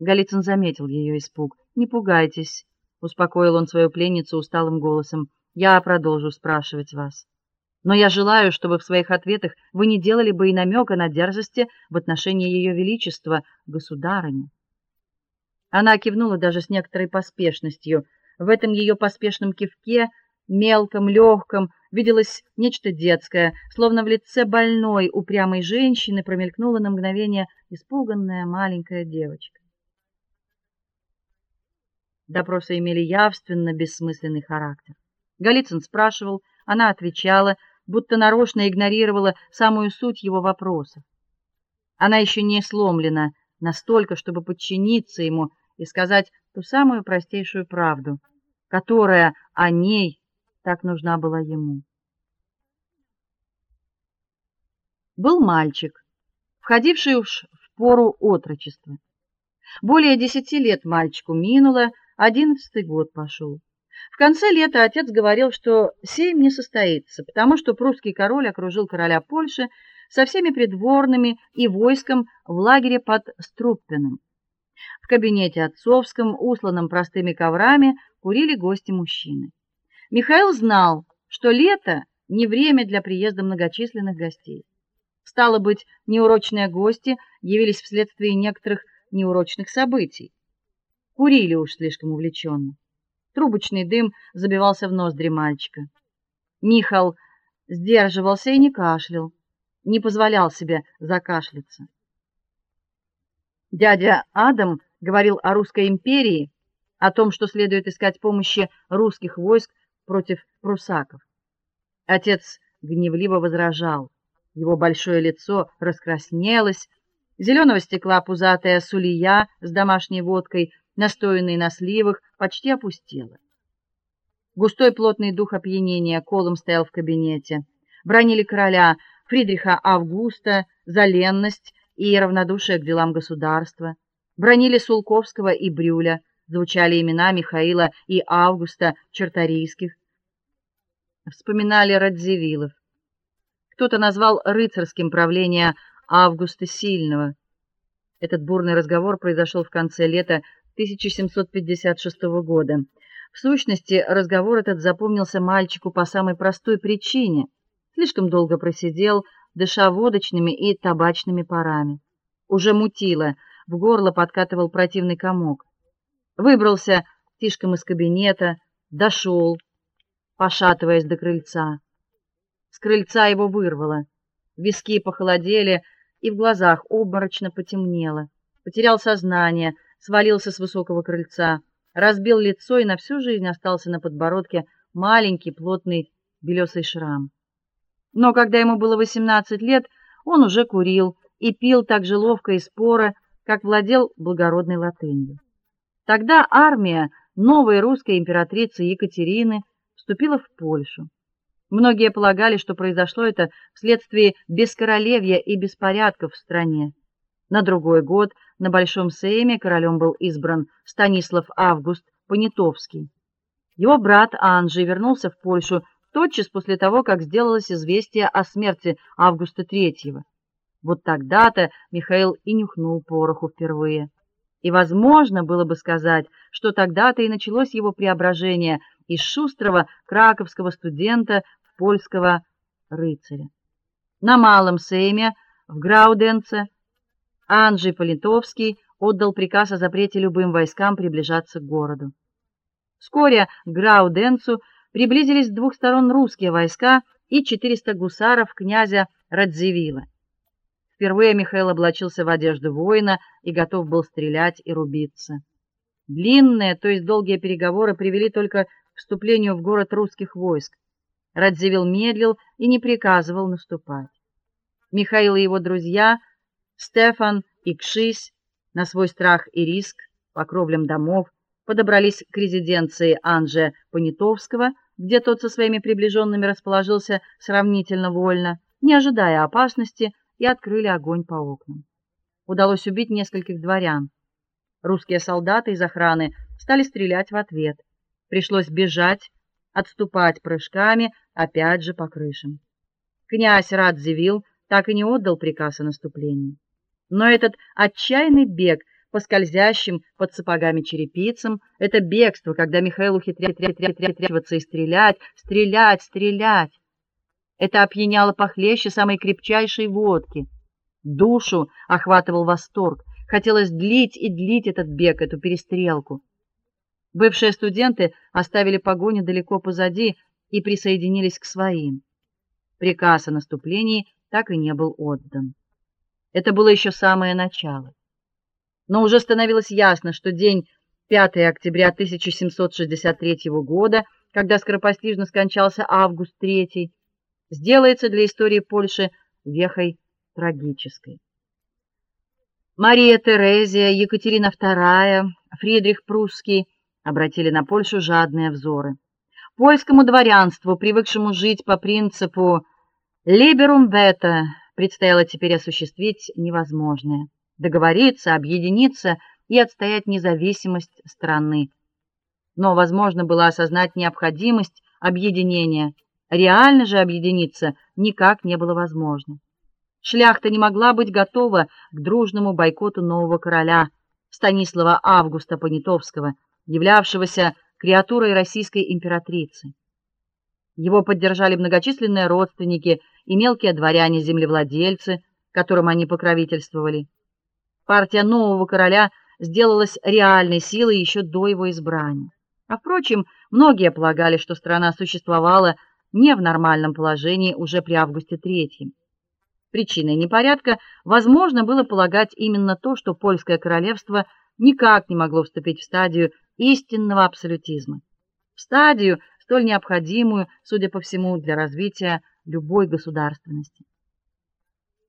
Голицын заметил ее испуг. "Не пугайтесь", успокоил он свою пленницу усталым голосом. "Я продолжу спрашивать вас. Но я желаю, чтобы в своих ответах вы не делали бы и намека на дерзости в отношении ее величества, государыни". Она кивнула даже с некоторой поспешностью. В этом ее поспешном кивке, мелком, легком, виделось нечто детское, словно в лице больной, упрямой женщины промелькнула на мгновение испуганная маленькая девочка. Допросы имели явственно бессмысленный характер. Голицын спрашивал, она отвечала, будто нарочно игнорировала самую суть его вопросов. Она еще не сломлена настолько, чтобы подчиниться ему и сказать ту самую простейшую правду, которая о ней так нужна была ему. Был мальчик, входивший уж в пору отрочества. Более десяти лет мальчику минуло, одиннадцатый год пошел. В конце лета отец говорил, что сейм не состоится, потому что прусский король окружил короля Польши со всеми придворными и войском в лагере под Струппеном. В кабинете отцовском, усланном простыми коврами, курили гости-мужчины. Михаил знал, что лето не время для приезда многочисленных гостей. Стало быть, неурочные гости явились вследствие некоторых неурочных событий. Курили уж слишком увлеченно. Трубочный дым забивался в ноздри мальчика. Михаил сдерживался и не кашлял, не позволял себе закашляться. Дядя Адам говорил о русской империи, о том, что следует искать помощи русских войск против прусаков. Отец гневливо возражал. Его большое лицо раскраснелось, зеленого стекла пузатая сулия с домашней водкой, настоянной на сливах, почти опустела. Густой плотный дух опьянения колом стоял в кабинете. Бронили короля Фридриха Августа за ленность и равнодушие к делам государства. Бронили Сулковского и Брюля, звучали имена Михаила и Августа Черторийских. Вспоминали Радзивиллов. Кто-то назвал рыцарским правление Августа Сильного. Этот бурный разговор произошел в конце лета 1756 года. В сущности, разговор этот запомнился мальчику по самой простой причине. Слишком долго просидел, дыша водочными и табачными парами. Уже мутило, в горло подкатывал противный комок. Выбрался тишком из кабинета, дошел, пошатываясь до крыльца. С крыльца его вырвало. Виски похолодели, и в глазах обморочно потемнело. Потерял сознание, свалился с высокого крыльца, разбил лицо и на всю жизнь остался на подбородке маленький плотный белесый шрам. Но когда ему было 18 лет, он уже курил и пил так же ловко и споро, как владел благородной латынью. Тогда армия новой русской императрицы Екатерины вступила в Польшу. Многие полагали, что произошло это вследствие бескоролевья и беспорядков в стране. На другой год на большом сейме королем был избран Станислав Август Понятовский. Его брат Анжей вернулся в Польшу тотчас после того, как сделалось известие о смерти Августа III. Вот тогда-то Михаил и нюхнул пороху впервые. И возможно было бы сказать, что тогда-то и началось его преображение из шустрого краковского студента в польского рыцаря. На малом сейме в Грауденце Анджей Политовский отдал приказ о запрете любым войскам приближаться к городу. Вскоре к Грауденцу приблизились с двух сторон русские войска и 400 гусаров князя Радзивилла. Впервые Михаил облачился в одежду воина и готов был стрелять и рубиться. Длинные, то есть долгие переговоры привели только к вступлению в город русских войск. Радзивилл медлил и не приказывал наступать. Михаил и его друзья Стефан и Кшись на свой страх и риск по кровлям домов подобрались к резиденции Анже Понятовского, где тот со своими приближенными расположился сравнительно вольно, не ожидая опасности, и открыли огонь по окнам. Удалось убить нескольких дворян. Русские солдаты из охраны стали стрелять в ответ. Пришлось бежать, отступать прыжками, опять же по крышам. Князь Радзивилл так и не отдал приказ о наступлении. Но этот отчаянный бег по скользящим под сапогами черепицам, это бегство, когда Михаил ухитряется и стрелять, стрелять, стрелять. Это опьяняло похлеще самой крепчайшей водки. Душу охватывал восторг. Хотелось длить и длить этот бег, эту перестрелку. Бывшие студенты оставили погоню далеко позади и присоединились к своим. Приказ о наступлении так и не был отдан. Это было еще самое начало. Но уже становилось ясно, что день 5 октября 1763 года, когда скоропостижно скончался Август III, сделается для истории Польши вехой трагической. Мария Терезия, Екатерина II, Фридрих Прусский обратили на Польшу жадные взоры. Польскому дворянству, привыкшему жить по принципу liberum veto, предстояло теперь осуществить невозможное договориться, объединиться и отстоять независимость страны. Но возможно было осознать необходимость объединения. Реально же объединиться никак не было возможно. Шляхта не могла быть готова к дружному бойкоту нового короля Станислава Августа Понятовского, являвшегося креатурой российской императрицы. Его поддержали многочисленные родственники и мелкие дворяне-землевладельцы, которым они покровительствовали. Партия нового короля сделалась реальной силой еще до его избрания. А впрочем, многие полагали, что страна существовала не в нормальном положении уже при Августе III. Причиной непорядка возможно было полагать именно то, что польское королевство никак не могло вступить в стадию истинного абсолютизма, в стадию, столь необходимую, судя по всему, для развития любой государственности.